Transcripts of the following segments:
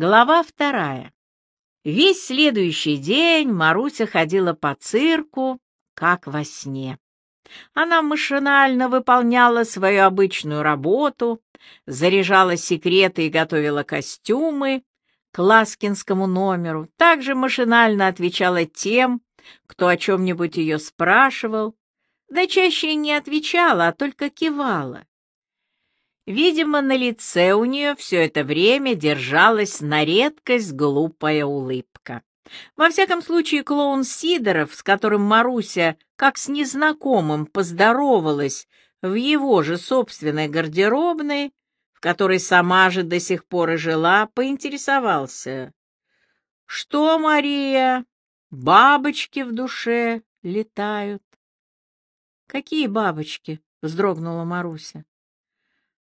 Глава вторая. Весь следующий день Маруся ходила по цирку, как во сне. Она машинально выполняла свою обычную работу, заряжала секреты и готовила костюмы к ласкинскому номеру, также машинально отвечала тем, кто о чем-нибудь ее спрашивал, да чаще не отвечала, а только кивала. Видимо, на лице у нее все это время держалась на редкость глупая улыбка. Во всяком случае, клоун Сидоров, с которым Маруся, как с незнакомым, поздоровалась в его же собственной гардеробной, в которой сама же до сих пор и жила, поинтересовался. — Что, Мария, бабочки в душе летают? — Какие бабочки? — вздрогнула Маруся.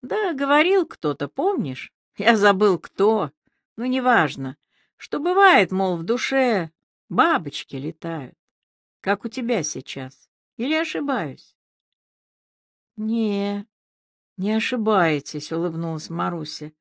Да, говорил кто-то, помнишь? Я забыл, кто. Ну, неважно. Что бывает, мол, в душе бабочки летают. Как у тебя сейчас. Или ошибаюсь? Не, не ошибаетесь, улыбнулась Маруся.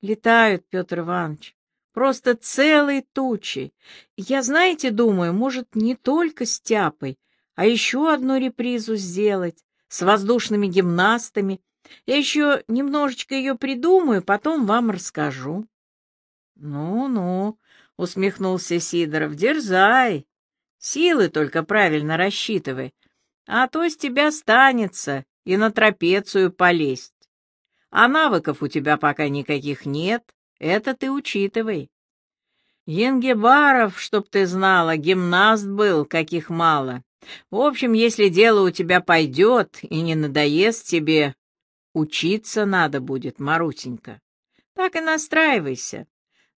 Летают, Петр Иванович. Просто целой тучей. Я, знаете, думаю, может, не только с Тяпой, а еще одну репризу сделать с воздушными гимнастами я еще немножечко ее придумаю, потом вам расскажу. Ну-ну, усмехнулся Сидоров, дерзай. Силы только правильно рассчитывай, а то с тебя станется и на трапецию полезть. А навыков у тебя пока никаких нет, это ты учитывай. Енгебаров, чтоб ты знала, гимнаст был, каких мало. В общем, если дело у тебя пойдет и не надоест тебе, Учиться надо будет, Марусенька. Так и настраивайся.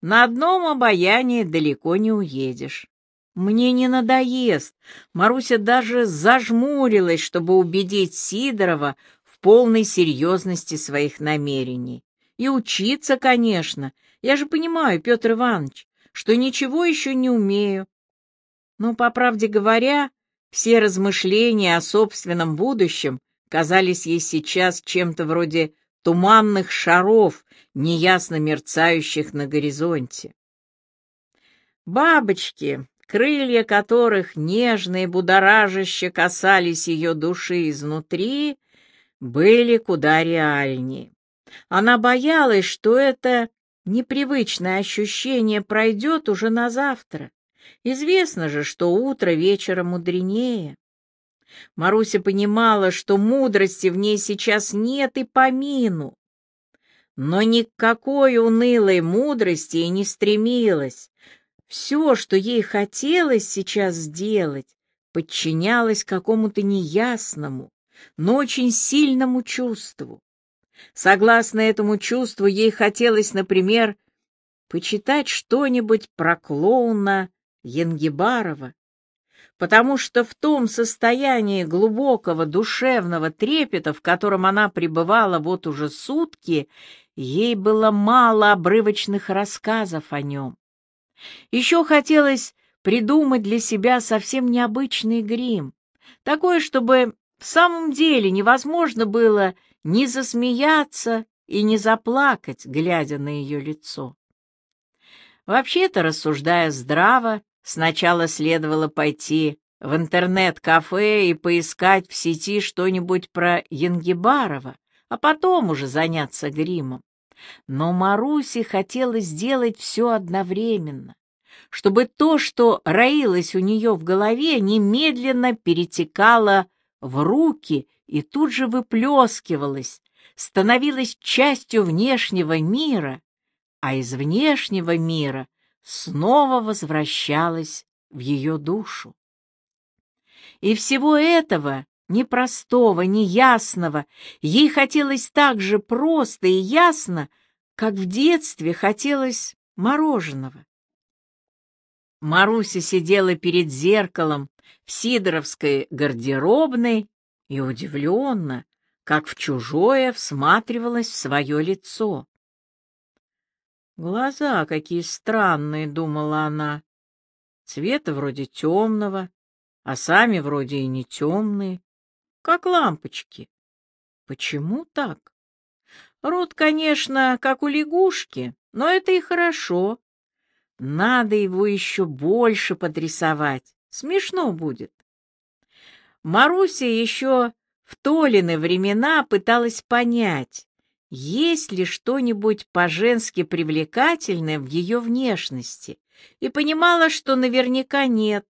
На одном обаянии далеко не уедешь. Мне не надоест. Маруся даже зажмурилась, чтобы убедить Сидорова в полной серьезности своих намерений. И учиться, конечно. Я же понимаю, Петр Иванович, что ничего еще не умею. Но, по правде говоря, все размышления о собственном будущем казались ей сейчас чем-то вроде туманных шаров, неясно мерцающих на горизонте. Бабочки, крылья которых нежно и будоражаще касались ее души изнутри, были куда реальнее. Она боялась, что это непривычное ощущение пройдет уже на завтра. Известно же, что утро вечера мудренее. Маруся понимала, что мудрости в ней сейчас нет и помину. Но никакой унылой мудрости и не стремилась. Все, что ей хотелось сейчас сделать, подчинялось какому-то неясному, но очень сильному чувству. Согласно этому чувству, ей хотелось, например, почитать что-нибудь про клоуна Янгибарова потому что в том состоянии глубокого душевного трепета, в котором она пребывала вот уже сутки, ей было мало обрывочных рассказов о нем. Еще хотелось придумать для себя совсем необычный грим, такой, чтобы в самом деле невозможно было ни засмеяться и не заплакать, глядя на ее лицо. Вообще-то, рассуждая здраво, Сначала следовало пойти в интернет-кафе и поискать в сети что-нибудь про Янгибарова, а потом уже заняться гримом. Но Марусе хотелось сделать все одновременно, чтобы то, что роилось у нее в голове, немедленно перетекало в руки и тут же выплескивалось, становилось частью внешнего мира, а из внешнего мира снова возвращалась в ее душу. И всего этого, непростого, неясного, ей хотелось так же просто и ясно, как в детстве хотелось мороженого. Маруся сидела перед зеркалом в Сидоровской гардеробной и удивленно, как в чужое, всматривалась в свое лицо. Глаза какие странные, думала она. Цвета вроде темного, а сами вроде и не темные, как лампочки. Почему так? Рот, конечно, как у лягушки, Но это и хорошо. Надо его еще больше подрисовать. Смешно будет. Маруся еще в Толины времена пыталась понять, есть ли что-нибудь по-женски привлекательное в ее внешности, и понимала, что наверняка нет,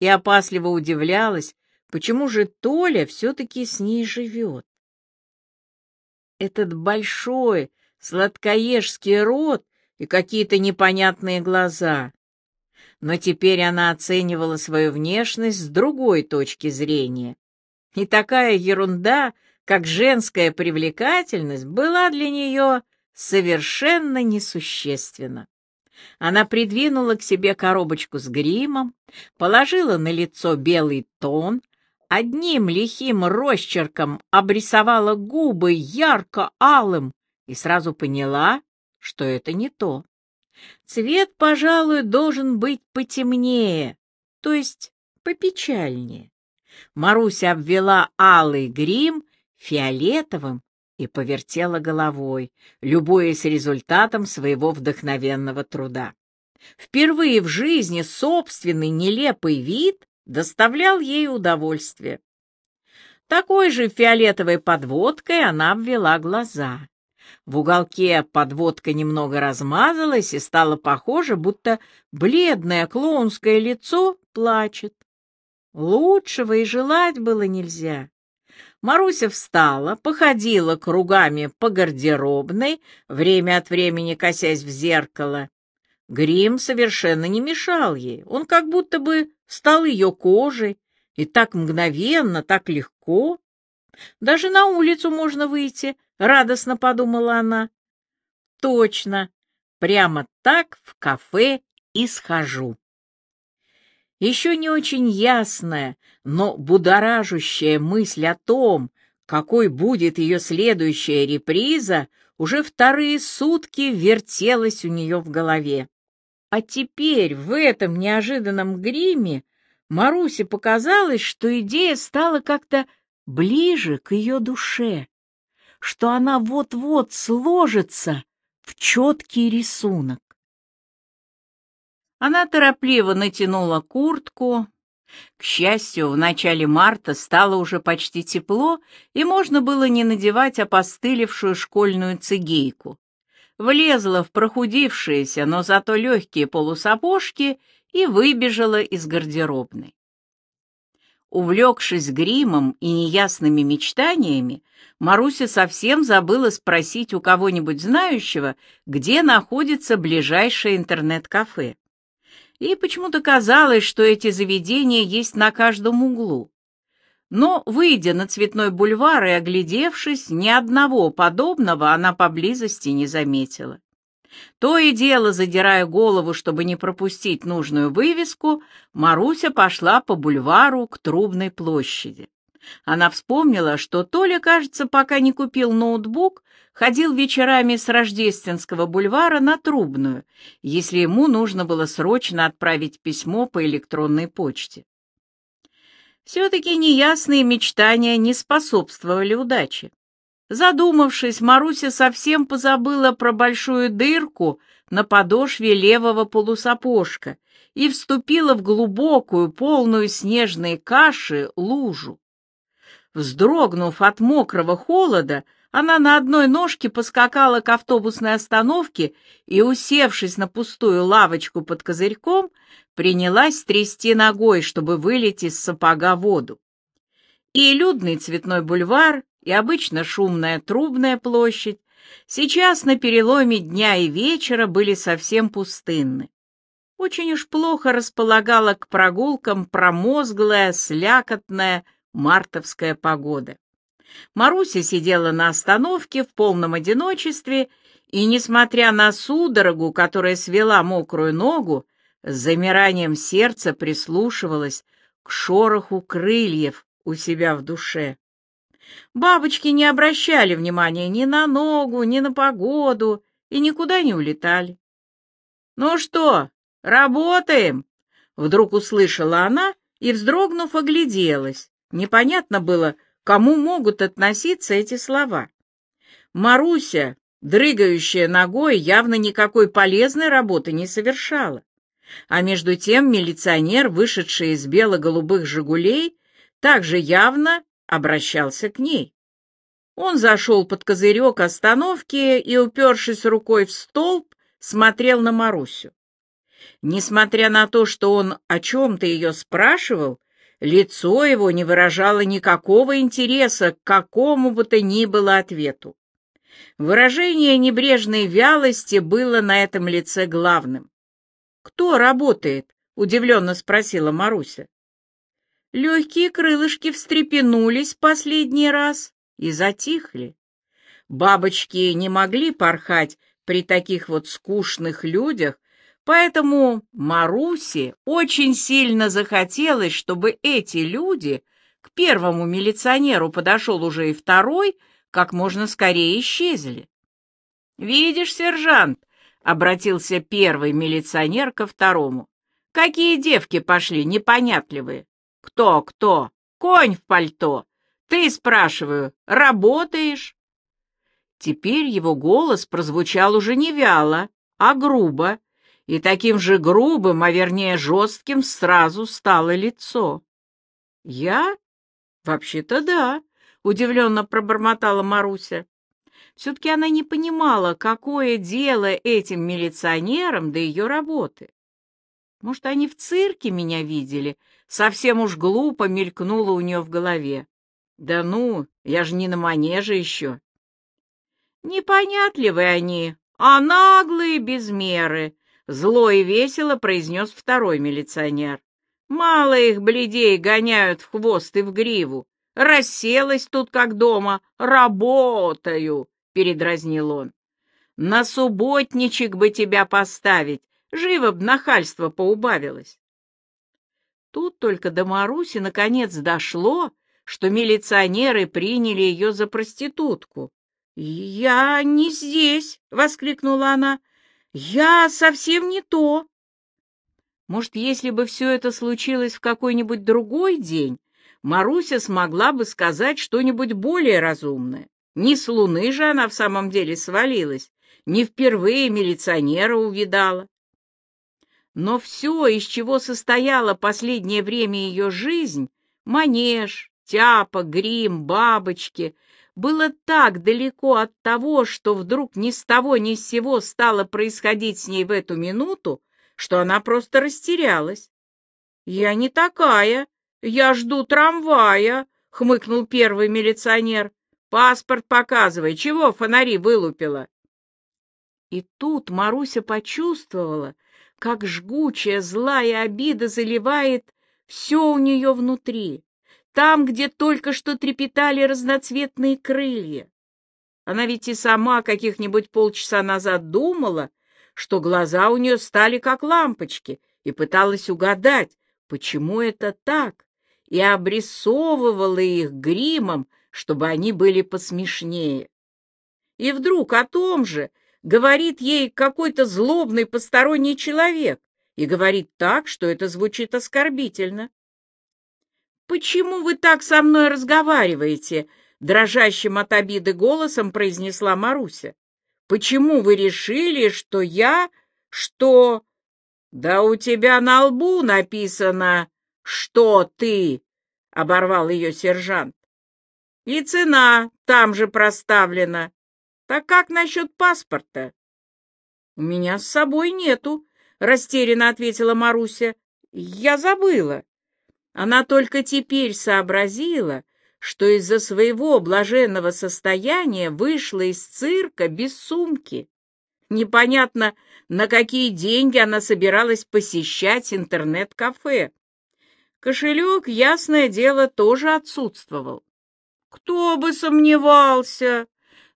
и опасливо удивлялась, почему же Толя все-таки с ней живет. Этот большой сладкоежский рот и какие-то непонятные глаза. Но теперь она оценивала свою внешность с другой точки зрения. И такая ерунда, как женская привлекательность, была для нее совершенно несущественна. Она придвинула к себе коробочку с гримом, положила на лицо белый тон, одним лихим росчерком обрисовала губы ярко-алым и сразу поняла, что это не то. Цвет, пожалуй, должен быть потемнее, то есть попечальнее. Маруся обвела алый грим фиолетовым и повертела головой, любуясь результатом своего вдохновенного труда. Впервые в жизни собственный нелепый вид доставлял ей удовольствие. Такой же фиолетовой подводкой она обвела глаза. В уголке подводка немного размазалась и стало похоже, будто бледное клоунское лицо плачет. Лучшего и желать было нельзя. Маруся встала, походила кругами по гардеробной, время от времени косясь в зеркало. Грим совершенно не мешал ей, он как будто бы стал ее кожей, и так мгновенно, так легко. Даже на улицу можно выйти, — радостно подумала она. Точно, прямо так в кафе и схожу. Еще не очень ясная, но будоражущая мысль о том, какой будет ее следующая реприза, уже вторые сутки вертелась у нее в голове. А теперь в этом неожиданном гриме Марусе показалось, что идея стала как-то ближе к ее душе, что она вот-вот сложится в четкий рисунок. Она торопливо натянула куртку. К счастью, в начале марта стало уже почти тепло, и можно было не надевать опостылевшую школьную цигейку. Влезла в прохудившиеся, но зато легкие полусапожки и выбежала из гардеробной. Увлекшись гримом и неясными мечтаниями, Маруся совсем забыла спросить у кого-нибудь знающего, где находится ближайшее интернет-кафе и почему-то казалось, что эти заведения есть на каждом углу. Но, выйдя на Цветной бульвар и оглядевшись, ни одного подобного она поблизости не заметила. То и дело, задирая голову, чтобы не пропустить нужную вывеску, Маруся пошла по бульвару к Трубной площади. Она вспомнила, что Толя, кажется, пока не купил ноутбук, ходил вечерами с Рождественского бульвара на Трубную, если ему нужно было срочно отправить письмо по электронной почте. Все-таки неясные мечтания не способствовали удаче. Задумавшись, Маруся совсем позабыла про большую дырку на подошве левого полусапожка и вступила в глубокую, полную снежной каши лужу. Вздрогнув от мокрого холода, она на одной ножке поскакала к автобусной остановке и, усевшись на пустую лавочку под козырьком, принялась трясти ногой, чтобы вылить из сапога воду. И людный цветной бульвар, и обычно шумная трубная площадь сейчас на переломе дня и вечера были совсем пустынны. Очень уж плохо располагала к прогулкам промозглая, слякотная, мартовская погода. Маруся сидела на остановке в полном одиночестве и, несмотря на судорогу, которая свела мокрую ногу, с замиранием сердца прислушивалась к шороху крыльев у себя в душе. Бабочки не обращали внимания ни на ногу, ни на погоду и никуда не улетали. «Ну что, работаем?» Вдруг услышала она и, вздрогнув, огляделась. Непонятно было, кому могут относиться эти слова. Маруся, дрыгающая ногой, явно никакой полезной работы не совершала. А между тем милиционер, вышедший из бело-голубых «Жигулей», также явно обращался к ней. Он зашел под козырек остановки и, упершись рукой в столб, смотрел на Марусю. Несмотря на то, что он о чем-то ее спрашивал, лицо его не выражало никакого интереса к какому бы то ни было ответу. Выражение небрежной вялости было на этом лице главным. «Кто работает?» — удивленно спросила Маруся. Легкие крылышки встрепенулись последний раз и затихли. Бабочки не могли порхать при таких вот скучных людях, поэтому Марусе очень сильно захотелось, чтобы эти люди, к первому милиционеру подошел уже и второй, как можно скорее исчезли. «Видишь, сержант», — обратился первый милиционер ко второму, — «какие девки пошли непонятливые». «Кто, кто? Конь в пальто. Ты, спрашиваю, работаешь?» Теперь его голос прозвучал уже не вяло, а грубо, и таким же грубым, а вернее жестким, сразу стало лицо. «Я? Вообще-то да», — удивленно пробормотала Маруся. Все-таки она не понимала, какое дело этим милиционерам до ее работы. Может, они в цирке меня видели? Совсем уж глупо мелькнуло у нее в голове. Да ну, я же не на манеже еще. Непонятливые они, а наглые без меры, зло и весело произнес второй милиционер. Мало их бледей гоняют в хвост и в гриву. Расселась тут как дома, работаю, передразнил он. На субботничек бы тебя поставить, живо б нахальство поубавилось. Тут только до Маруси наконец дошло, что милиционеры приняли ее за проститутку. «Я не здесь!» — воскликнула она. «Я совсем не то!» Может, если бы все это случилось в какой-нибудь другой день, Маруся смогла бы сказать что-нибудь более разумное. Не с луны же она в самом деле свалилась, не впервые милиционера увидала. Но все, из чего состояла последнее время ее жизнь, манеж, тяпа, грим, бабочки, было так далеко от того, что вдруг ни с того ни с сего стало происходить с ней в эту минуту, что она просто растерялась. «Я не такая, я жду трамвая», — хмыкнул первый милиционер. «Паспорт показывай, чего фонари вылупила?» И тут Маруся почувствовала, как жгучая злая обида заливает все у нее внутри, там, где только что трепетали разноцветные крылья. Она ведь и сама каких-нибудь полчаса назад думала, что глаза у нее стали как лампочки, и пыталась угадать, почему это так, и обрисовывала их гримом, чтобы они были посмешнее. И вдруг о том же говорит ей какой-то злобный посторонний человек и говорит так, что это звучит оскорбительно. «Почему вы так со мной разговариваете?» — дрожащим от обиды голосом произнесла Маруся. «Почему вы решили, что я... что...» «Да у тебя на лбу написано, что ты...» — оборвал ее сержант. «И цена там же проставлена. Так как насчет паспорта? — У меня с собой нету, — растерянно ответила Маруся. — Я забыла. Она только теперь сообразила, что из-за своего блаженного состояния вышла из цирка без сумки. Непонятно, на какие деньги она собиралась посещать интернет-кафе. Кошелек, ясное дело, тоже отсутствовал. Кто бы сомневался!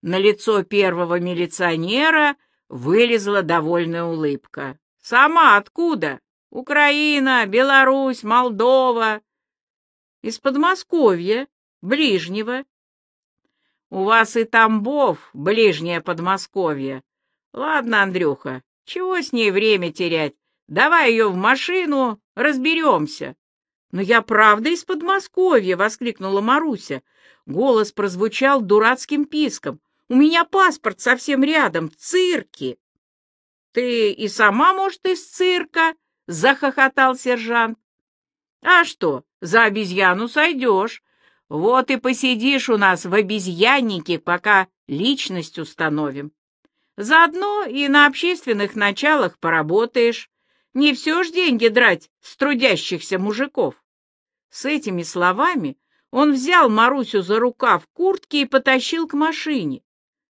На лицо первого милиционера вылезла довольная улыбка. «Сама откуда? Украина, Беларусь, Молдова?» «Из Подмосковья, ближнего». «У вас и Тамбов, ближнее Подмосковье. Ладно, Андрюха, чего с ней время терять? Давай ее в машину, разберемся». «Но я правда из Подмосковья!» — воскликнула Маруся. Голос прозвучал дурацким писком. У меня паспорт совсем рядом, в цирке. Ты и сама, может, из цирка? Захохотал сержант. А что, за обезьяну сойдешь. Вот и посидишь у нас в обезьяннике, пока личность установим. Заодно и на общественных началах поработаешь. Не все ж деньги драть с трудящихся мужиков. С этими словами он взял Марусю за рукав куртки и потащил к машине.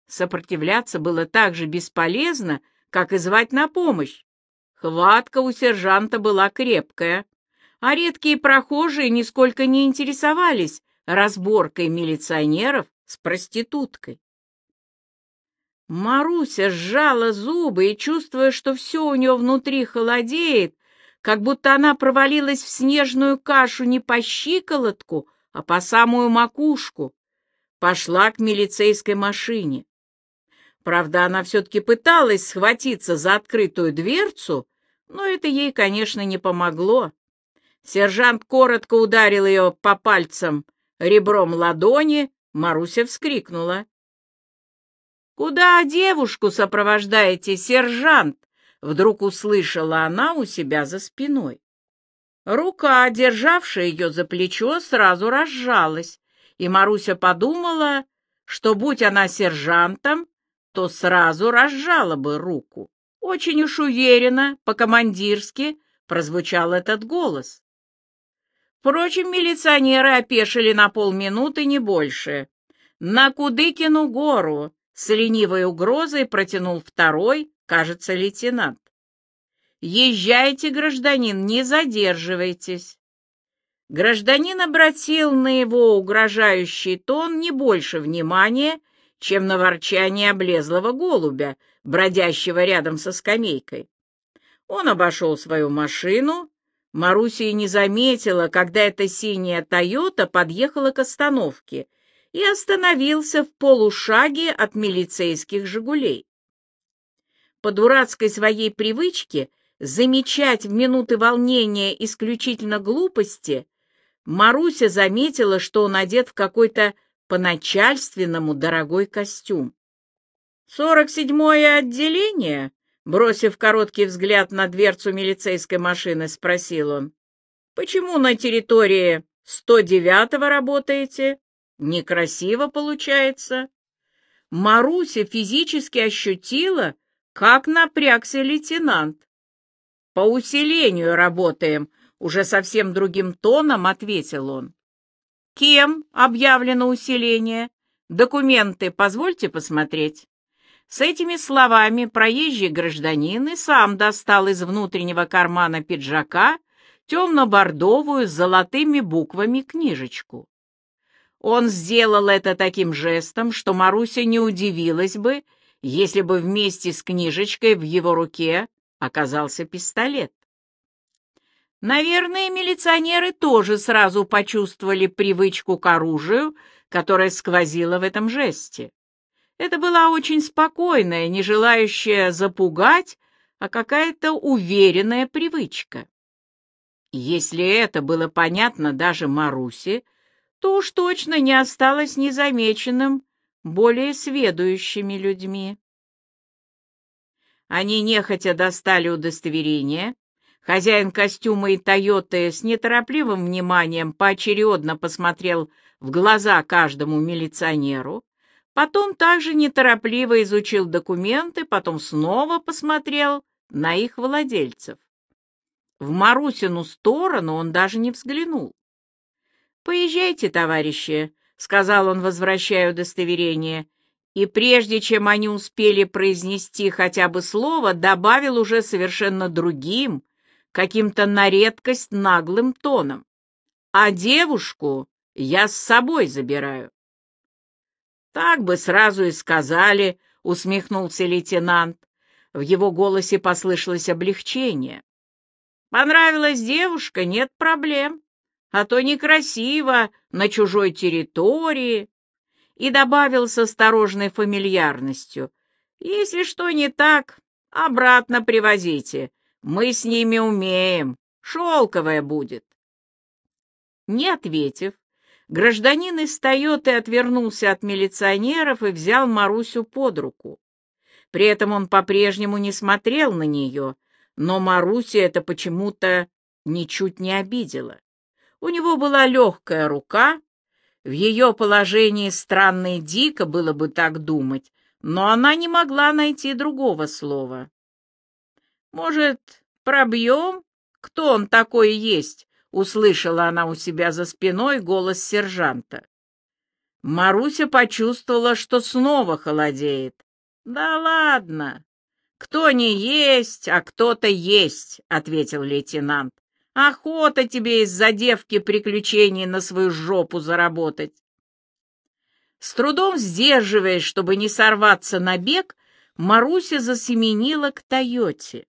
Сопротивляться было так же бесполезно, как и звать на помощь. Хватка у сержанта была крепкая, а редкие прохожие нисколько не интересовались разборкой милиционеров с проституткой. Маруся сжала зубы и, чувствуя, что все у нее внутри холодеет, как будто она провалилась в снежную кашу не по щиколотку, а по самую макушку, пошла к милицейской машине. Правда, она все-таки пыталась схватиться за открытую дверцу, но это ей, конечно, не помогло. Сержант коротко ударил ее по пальцам ребром ладони, Маруся вскрикнула. «Куда девушку сопровождаете, сержант?» Вдруг услышала она у себя за спиной. Рука, державшая ее за плечо, сразу разжалась, и Маруся подумала, что, будь она сержантом, то сразу разжала бы руку. Очень уж уверенно, по-командирски, прозвучал этот голос. Впрочем, милиционеры опешили на полминуты, не больше. На Кудыкину гору с ленивой угрозой протянул второй, кажется, лейтенант. «Езжайте, гражданин, не задерживайтесь». Гражданин обратил на его угрожающий тон не больше внимания, чем на ворчание облезлого голубя, бродящего рядом со скамейкой. Он обошел свою машину. Маруся не заметила, когда эта синяя «Тойота» подъехала к остановке и остановился в полушаге от милицейских «Жигулей». По дурацкой своей привычке замечать в минуты волнения исключительно глупости, Маруся заметила, что он одет в какой-то по-начальственному дорогой костюм. «Сорок седьмое отделение?» Бросив короткий взгляд на дверцу милицейской машины, спросил он. «Почему на территории 109-го работаете?» Некрасиво получается. Маруся физически ощутила, как напрягся лейтенант. По усилению работаем, уже совсем другим тоном ответил он. Кем объявлено усиление? Документы позвольте посмотреть. С этими словами проезжий гражданин и сам достал из внутреннего кармана пиджака темно-бордовую с золотыми буквами книжечку. Он сделал это таким жестом, что Маруся не удивилась бы, если бы вместе с книжечкой в его руке оказался пистолет. Наверное, милиционеры тоже сразу почувствовали привычку к оружию, которая сквозила в этом жесте. Это была очень спокойная, не желающая запугать, а какая-то уверенная привычка. Если это было понятно даже Марусе, то уж точно не осталось незамеченным более сведущими людьми. Они нехотя достали удостоверение. Хозяин костюма и «Тойоты» с неторопливым вниманием поочередно посмотрел в глаза каждому милиционеру, потом также неторопливо изучил документы, потом снова посмотрел на их владельцев. В Марусину сторону он даже не взглянул. «Поезжайте, товарищи», — сказал он, возвращая удостоверение, и прежде чем они успели произнести хотя бы слово, добавил уже совершенно другим, каким-то на редкость наглым тоном. «А девушку я с собой забираю». «Так бы сразу и сказали», — усмехнулся лейтенант. В его голосе послышалось облегчение. «Понравилась девушка, нет проблем а то некрасиво на чужой территории. И добавил с осторожной фамильярностью. Если что не так, обратно привозите. Мы с ними умеем. Шелковая будет. Не ответив, Гражданин из Тойоты отвернулся от милиционеров и взял Марусю под руку. При этом он по-прежнему не смотрел на нее, но Маруся это почему-то ничуть не обидело. У него была легкая рука, в ее положении странно и дико было бы так думать, но она не могла найти другого слова. «Может, пробьем? Кто он такой есть?» — услышала она у себя за спиной голос сержанта. Маруся почувствовала, что снова холодеет. «Да ладно! Кто не есть, а кто-то есть», — ответил лейтенант. «Охота тебе из-за девки приключений на свою жопу заработать». С трудом сдерживаясь, чтобы не сорваться на бег, Маруся засеменила к Тойоте.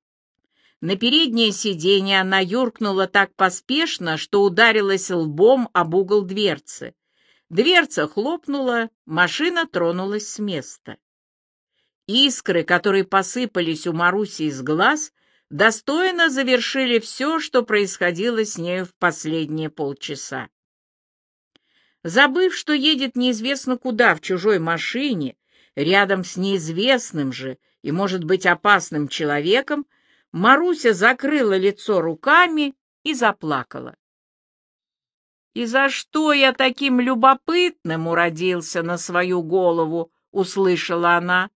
На переднее сиденье она юркнула так поспешно, что ударилась лбом об угол дверцы. Дверца хлопнула, машина тронулась с места. Искры, которые посыпались у Маруси из глаз, достойно завершили все, что происходило с нею в последние полчаса. Забыв, что едет неизвестно куда в чужой машине, рядом с неизвестным же и, может быть, опасным человеком, Маруся закрыла лицо руками и заплакала. «И за что я таким любопытным уродился на свою голову?» — услышала она.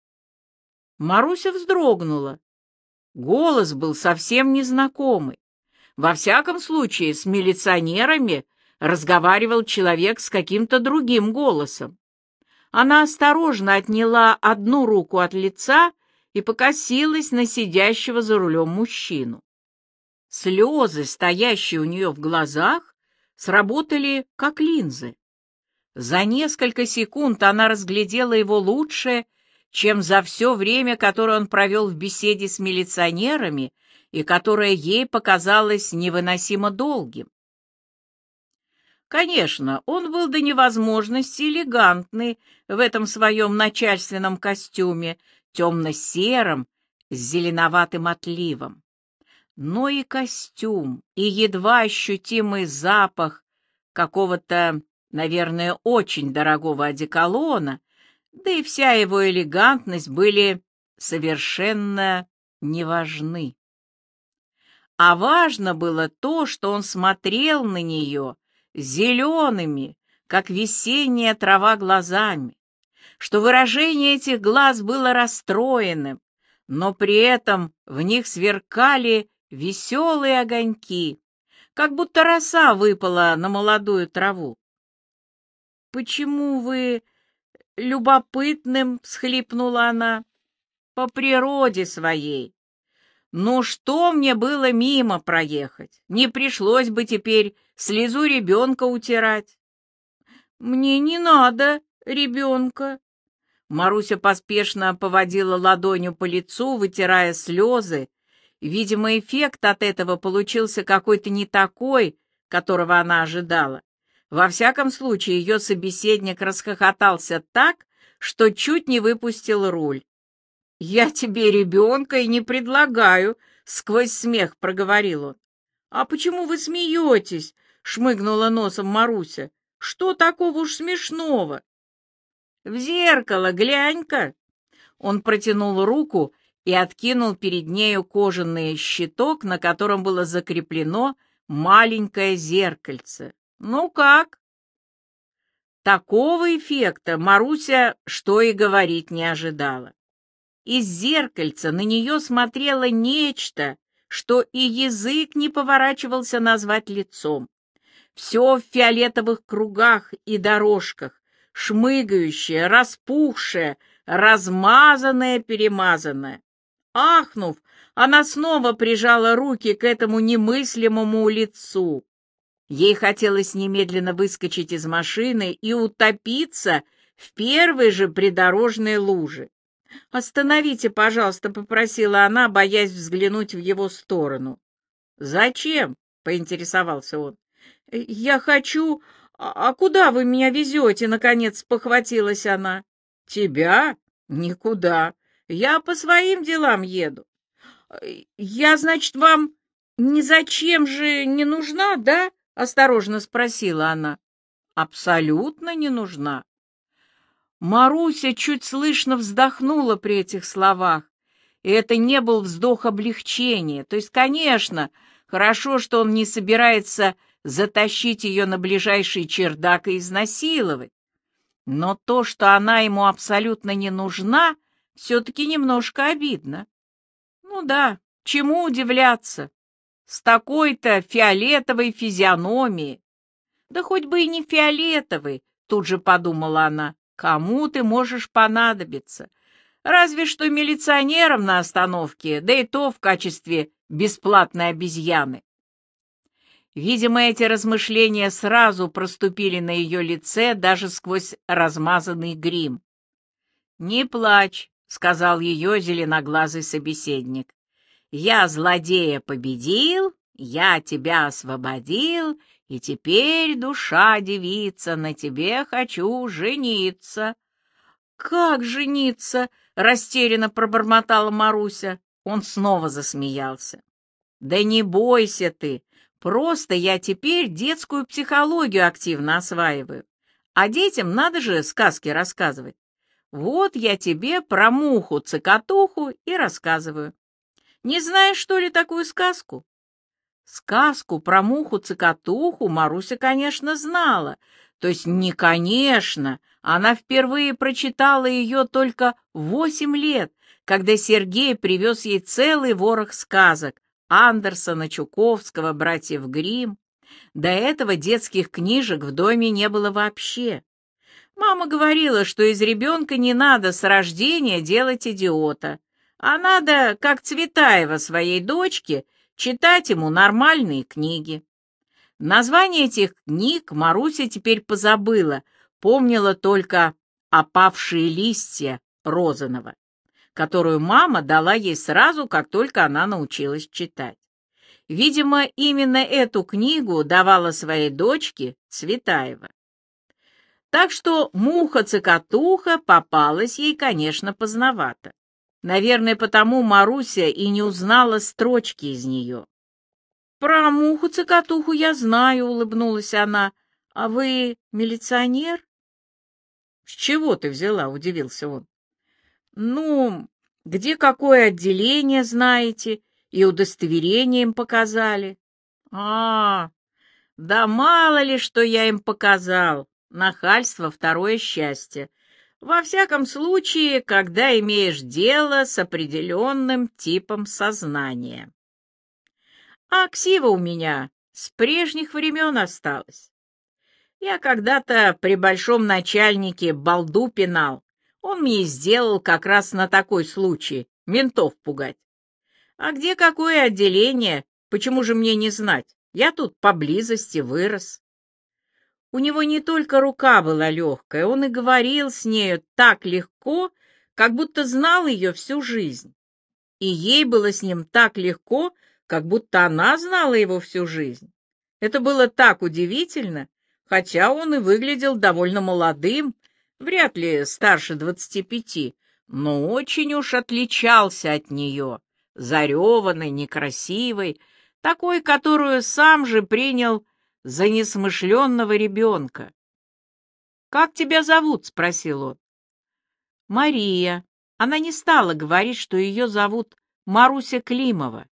Маруся вздрогнула. Голос был совсем незнакомый. Во всяком случае, с милиционерами разговаривал человек с каким-то другим голосом. Она осторожно отняла одну руку от лица и покосилась на сидящего за рулем мужчину. Слезы, стоящие у нее в глазах, сработали как линзы. За несколько секунд она разглядела его лучше, чем за все время, которое он провел в беседе с милиционерами и которое ей показалось невыносимо долгим. Конечно, он был до невозможности элегантный в этом своем начальственном костюме, темно-сером, с зеленоватым отливом. Но и костюм, и едва ощутимый запах какого-то, наверное, очень дорогого одеколона, да и вся его элегантность были совершенно неважны. А важно было то, что он смотрел на нее зелеными, как весенняя трава глазами, что выражение этих глаз было расстроенным, но при этом в них сверкали веселые огоньки, как будто роса выпала на молодую траву. «Почему вы любопытным?» — всхлипнула она. «По природе своей. Ну что мне было мимо проехать? Не пришлось бы теперь слезу ребенка утирать. Мне не надо ребенка. Маруся поспешно поводила ладонью по лицу, вытирая слезы. Видимо, эффект от этого получился какой-то не такой, которого она ожидала. Во всяком случае, ее собеседник расхохотался так, что чуть не выпустил руль. «Я тебе ребенка и не предлагаю», — сквозь смех проговорил он. «А почему вы смеетесь?» — шмыгнула носом Маруся. «Что такого уж смешного?» «В зеркало глянь-ка!» Он протянул руку и откинул перед нею кожаный щиток, на котором было закреплено маленькое зеркальце. «Ну как?» Такого эффекта Маруся что и говорить не ожидала. Из зеркальца на нее смотрело нечто, что и язык не поворачивался назвать лицом. Все в фиолетовых кругах и дорожках, шмыгающее, распухшее, размазанное, перемазанное. Ахнув, она снова прижала руки к этому немыслимому лицу. Ей хотелось немедленно выскочить из машины и утопиться в первой же придорожной луже. «Остановите, пожалуйста», — попросила она, боясь взглянуть в его сторону. «Зачем?» — поинтересовался он. «Я хочу... А, а куда вы меня везете?» — наконец похватилась она. «Тебя? Никуда. Я по своим делам еду. Я, значит, вам ни зачем же не нужна, да?» — осторожно спросила она. абсолютно не нужна. Маруся чуть слышно вздохнула при этих словах, и это не был вздох облегчения. То есть, конечно, хорошо, что он не собирается затащить ее на ближайший чердак и изнасиловать. Но то, что она ему абсолютно не нужна, все-таки немножко обидно. Ну да, чему удивляться? С такой-то фиолетовой физиономией. Да хоть бы и не фиолетовой, тут же подумала она. Кому ты можешь понадобиться? Разве что милиционерам на остановке, да и то в качестве бесплатной обезьяны. Видимо, эти размышления сразу проступили на ее лице даже сквозь размазанный грим. «Не плачь», — сказал ее зеленоглазый собеседник. «Я злодея победил, я тебя освободил, и теперь, душа девица, на тебе хочу жениться». «Как жениться?» — растерянно пробормотала Маруся. Он снова засмеялся. «Да не бойся ты, Просто я теперь детскую психологию активно осваиваю. А детям надо же сказки рассказывать. Вот я тебе про муху-цикатуху и рассказываю. Не знаешь, что ли, такую сказку? Сказку про муху-цикатуху Маруся, конечно, знала. То есть не конечно, она впервые прочитала ее только восемь лет, когда Сергей привез ей целый ворох сказок, Андерсона, Чуковского, братьев Гримм. До этого детских книжек в доме не было вообще. Мама говорила, что из ребенка не надо с рождения делать идиота, а надо, как Цветаева своей дочке, читать ему нормальные книги. Название этих книг Маруся теперь позабыла, помнила только «Опавшие листья» Розанова которую мама дала ей сразу, как только она научилась читать. Видимо, именно эту книгу давала своей дочке Цветаева. Так что муха-цикатуха попалась ей, конечно, поздновато. Наверное, потому Маруся и не узнала строчки из нее. «Про муху-цикатуху я знаю», — улыбнулась она. «А вы милиционер?» «С чего ты взяла?» — удивился он. Ну, где какое отделение знаете, и удостоверение им показали. А, да мало ли, что я им показал. Нахальство — второе счастье. Во всяком случае, когда имеешь дело с определенным типом сознания. А ксива у меня с прежних времен осталась. Я когда-то при большом начальнике балду пинал, он мне сделал как раз на такой случай, ментов пугать. А где какое отделение? Почему же мне не знать? Я тут поблизости вырос. У него не только рука была легкая, он и говорил с нею так легко, как будто знал ее всю жизнь. И ей было с ним так легко, как будто она знала его всю жизнь. Это было так удивительно, хотя он и выглядел довольно молодым, вряд ли старше двадцати пяти, но очень уж отличался от нее, зареванный, некрасивый, такой, которую сам же принял за несмышленного ребенка. «Как тебя зовут?» — спросил он. «Мария». Она не стала говорить, что ее зовут Маруся Климова.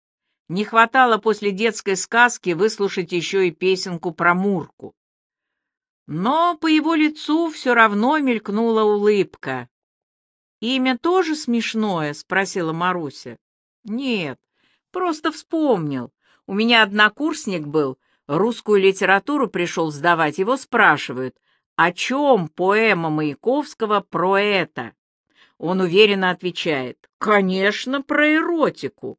Не хватало после детской сказки выслушать еще и песенку про Мурку. Но по его лицу все равно мелькнула улыбка. «Имя тоже смешное?» — спросила Маруся. «Нет, просто вспомнил. У меня однокурсник был, русскую литературу пришел сдавать, его спрашивают, о чем поэма Маяковского про это?» Он уверенно отвечает, «Конечно, про эротику».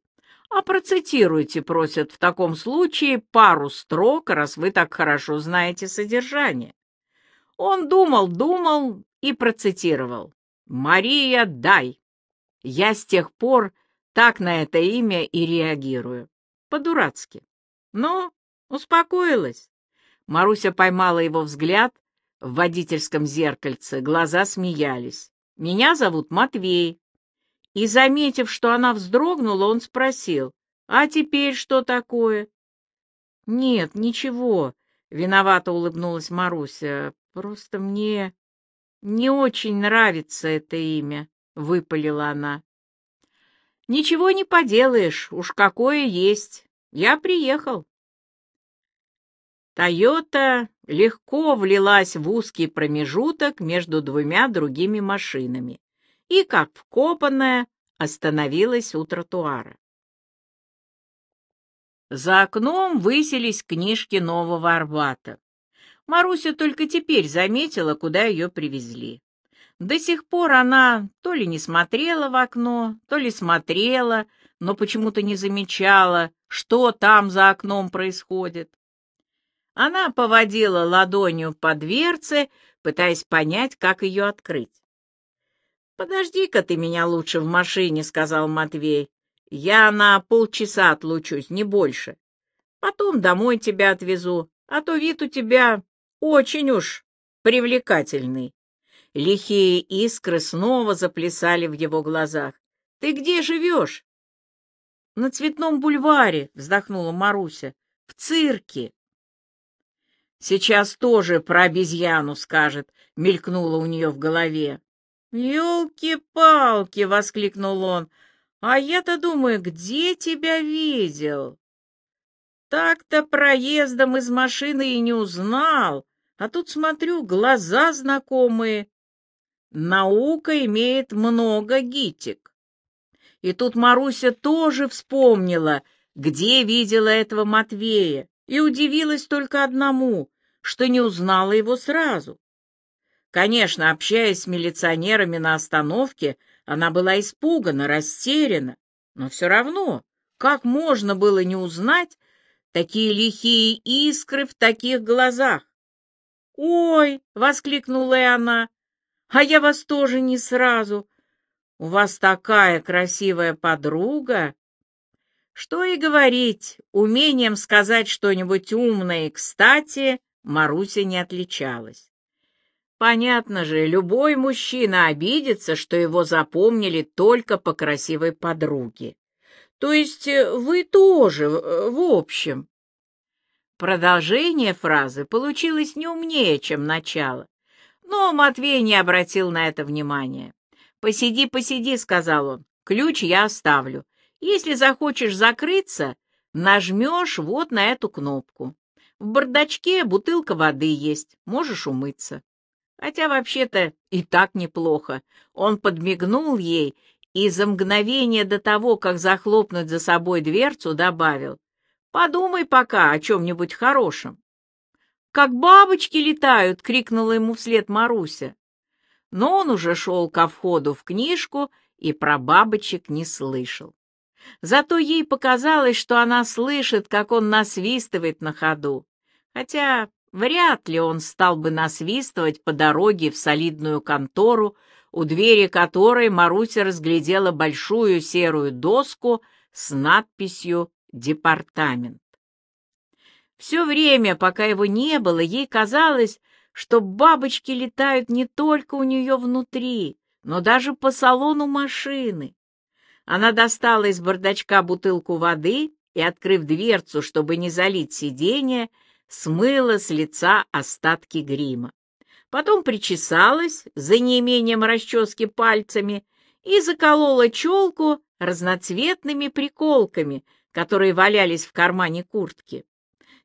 «А процитируйте», — просят в таком случае, пару строк, раз вы так хорошо знаете содержание. Он думал, думал и процитировал. «Мария, дай!» Я с тех пор так на это имя и реагирую. По-дурацки. Но успокоилась. Маруся поймала его взгляд в водительском зеркальце, глаза смеялись. «Меня зовут Матвей. И, заметив, что она вздрогнула, он спросил, «А теперь что такое?» «Нет, ничего», — Виновато улыбнулась Маруся. Просто мне не очень нравится это имя, выпалила она. Ничего не поделаешь, уж какое есть. Я приехал. Тойота легко влилась в узкий промежуток между двумя другими машинами и, как вкопанная, остановилась у тротуара. За окном высились книжки Нового Арбата. Маруся только теперь заметила, куда ее привезли. До сих пор она то ли не смотрела в окно, то ли смотрела, но почему-то не замечала, что там за окном происходит. Она поводила ладонью по дверце, пытаясь понять, как ее открыть. «Подожди-ка ты меня лучше в машине», — сказал Матвей. «Я на полчаса отлучусь, не больше. Потом домой тебя отвезу, а то вид у тебя очень уж привлекательный». Лихие искры снова заплясали в его глазах. «Ты где живешь?» «На Цветном бульваре», — вздохнула Маруся. «В цирке». Сейчас тоже про обезьяну скажет, мелькнуло у нее в голове. «Елки-палки!» — воскликнул он. «А я-то думаю, где тебя видел?» Так-то проездом из машины и не узнал, а тут смотрю, глаза знакомые. Наука имеет много гитик. И тут Маруся тоже вспомнила, где видела этого Матвея, и удивилась только одному что не узнала его сразу. Конечно, общаясь с милиционерами на остановке, она была испугана, растеряна, но все равно, как можно было не узнать такие лихие искры в таких глазах? «Ой!» — воскликнула и она. «А я вас тоже не сразу. У вас такая красивая подруга!» Что и говорить, умением сказать что-нибудь умное и кстати Маруся не отличалась. Понятно же, любой мужчина обидится, что его запомнили только по красивой подруге. То есть э, вы тоже, э, в общем. Продолжение фразы получилось не умнее, чем начало. Но Матвей не обратил на это внимания. «Посиди, посиди», — сказал он, — «ключ я оставлю. Если захочешь закрыться, нажмешь вот на эту кнопку. В бардачке бутылка воды есть, можешь умыться. Хотя вообще-то и так неплохо. Он подмигнул ей и за мгновение до того, как захлопнуть за собой дверцу, добавил. «Подумай пока о чем-нибудь хорошем». «Как бабочки летают!» — крикнула ему вслед Маруся. Но он уже шел ко входу в книжку и про бабочек не слышал. Зато ей показалось, что она слышит, как он насвистывает на ходу. Хотя вряд ли он стал бы насвистывать по дороге в солидную контору, у двери которой Маруся разглядела большую серую доску с надписью «Департамент». Все время, пока его не было, ей казалось, что бабочки летают не только у нее внутри, но даже по салону машины. Она достала из бардачка бутылку воды и, открыв дверцу, чтобы не залить сиденье, смыла с лица остатки грима. Потом причесалась за неимением расчески пальцами и заколола челку разноцветными приколками, которые валялись в кармане куртки.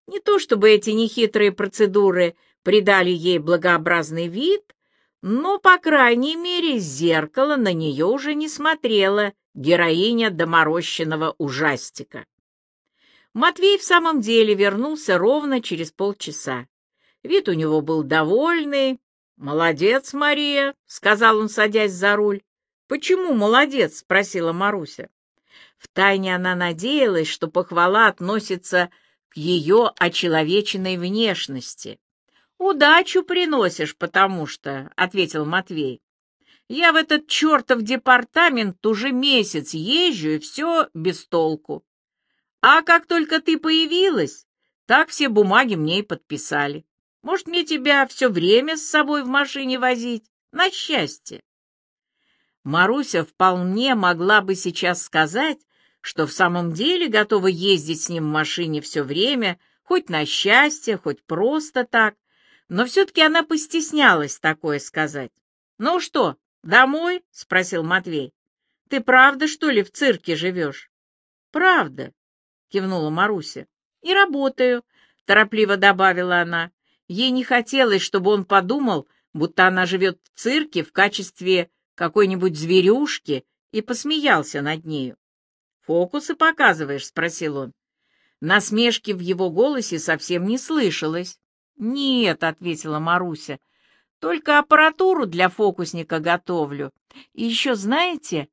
Не то чтобы эти нехитрые процедуры придали ей благообразный вид, но, по крайней мере, зеркало на нее уже не смотрело героиня доморощенного ужастика. Матвей в самом деле вернулся ровно через полчаса. Вид у него был довольный. «Молодец, Мария», — сказал он, садясь за руль. «Почему молодец?» — спросила Маруся. Втайне она надеялась, что похвала относится к ее очеловеченной внешности. «Удачу приносишь, потому что», — ответил Матвей. Я в этот чертов департамент уже месяц езжу, и все без толку. А как только ты появилась, так все бумаги мне и подписали. Может, мне тебя все время с собой в машине возить? На счастье. Маруся вполне могла бы сейчас сказать, что в самом деле готова ездить с ним в машине все время, Хоть на счастье, хоть просто так. Но все-таки она постеснялась такое сказать. «Ну что, домой?» — спросил Матвей. «Ты правда, что ли, в цирке живешь?» «Правда», — кивнула Маруся. «И работаю», — торопливо добавила она. Ей не хотелось, чтобы он подумал, будто она живет в цирке в качестве какой-нибудь зверюшки и посмеялся над нею. «Фокусы показываешь?» — спросил он. Насмешки в его голосе совсем не слышалось. «Нет», — ответила Маруся, — «только аппаратуру для фокусника готовлю. И еще, знаете...»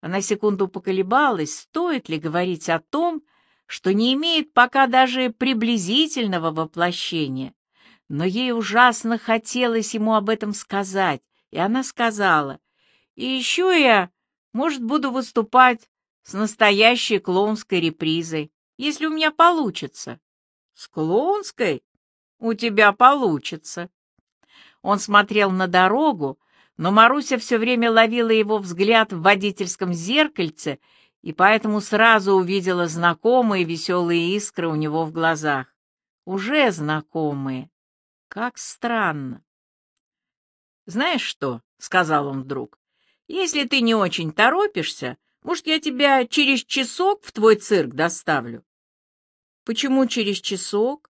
Она секунду поколебалась, стоит ли говорить о том, что не имеет пока даже приблизительного воплощения. Но ей ужасно хотелось ему об этом сказать, и она сказала, «И еще я, может, буду выступать с настоящей клоунской репризой, если у меня получится. С клоунской? У тебя получится. Он смотрел на дорогу, но Маруся все время ловила его взгляд в водительском зеркальце и поэтому сразу увидела знакомые веселые искры у него в глазах. Уже знакомые. Как странно. «Знаешь что?» — сказал он вдруг. «Если ты не очень торопишься, может, я тебя через часок в твой цирк доставлю? Почему через часок?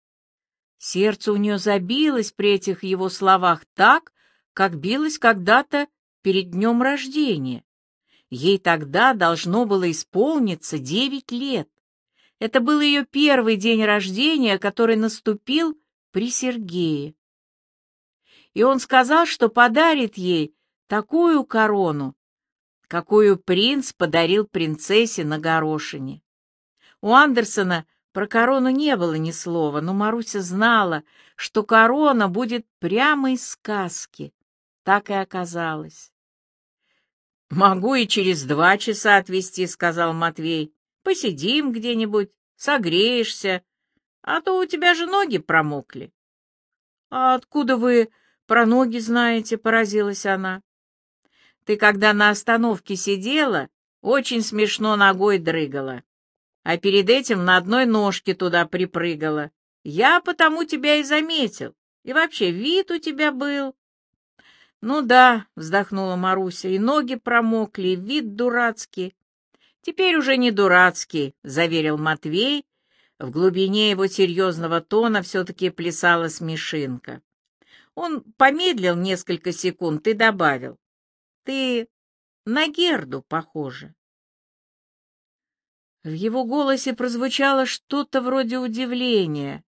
Сердце у нее забилось при этих его словах так, как билось когда-то перед днем рождения. Ей тогда должно было исполниться девять лет. Это был ее первый день рождения, который наступил при Сергее. И он сказал, что подарит ей такую корону, какую принц подарил принцессе на горошине. У Андерсона про корону не было ни слова, но Маруся знала, что корона будет прямо из сказки. Так и оказалось. «Могу и через два часа отвезти», — сказал Матвей. «Посидим где-нибудь, согреешься, а то у тебя же ноги промокли». «А откуда вы про ноги знаете?» — поразилась она. Ты, когда на остановке сидела, очень смешно ногой дрыгала, а перед этим на одной ножке туда припрыгала. Я потому тебя и заметил. И вообще вид у тебя был. Ну да, вздохнула Маруся, и ноги промокли, вид дурацкий. Теперь уже не дурацкий, заверил Матвей. В глубине его серьезного тона все-таки плясала смешинка. Он помедлил несколько секунд и добавил. Ты на Герду похожа. В его голосе прозвучало что-то вроде удивления.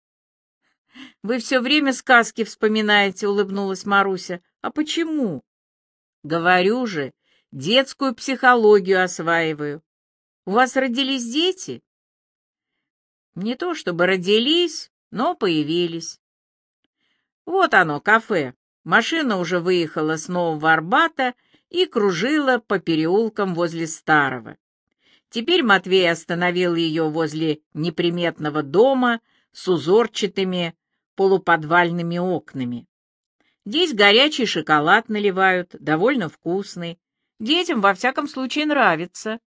«Вы все время сказки вспоминаете», — улыбнулась Маруся. «А почему?» «Говорю же, детскую психологию осваиваю. У вас родились дети?» «Не то чтобы родились, но появились». «Вот оно, кафе. Машина уже выехала с Нового Арбата и кружила по переулкам возле старого. Теперь Матвей остановил ее возле неприметного дома с узорчатыми полуподвальными окнами. Здесь горячий шоколад наливают, довольно вкусный. Детям, во всяком случае, нравится.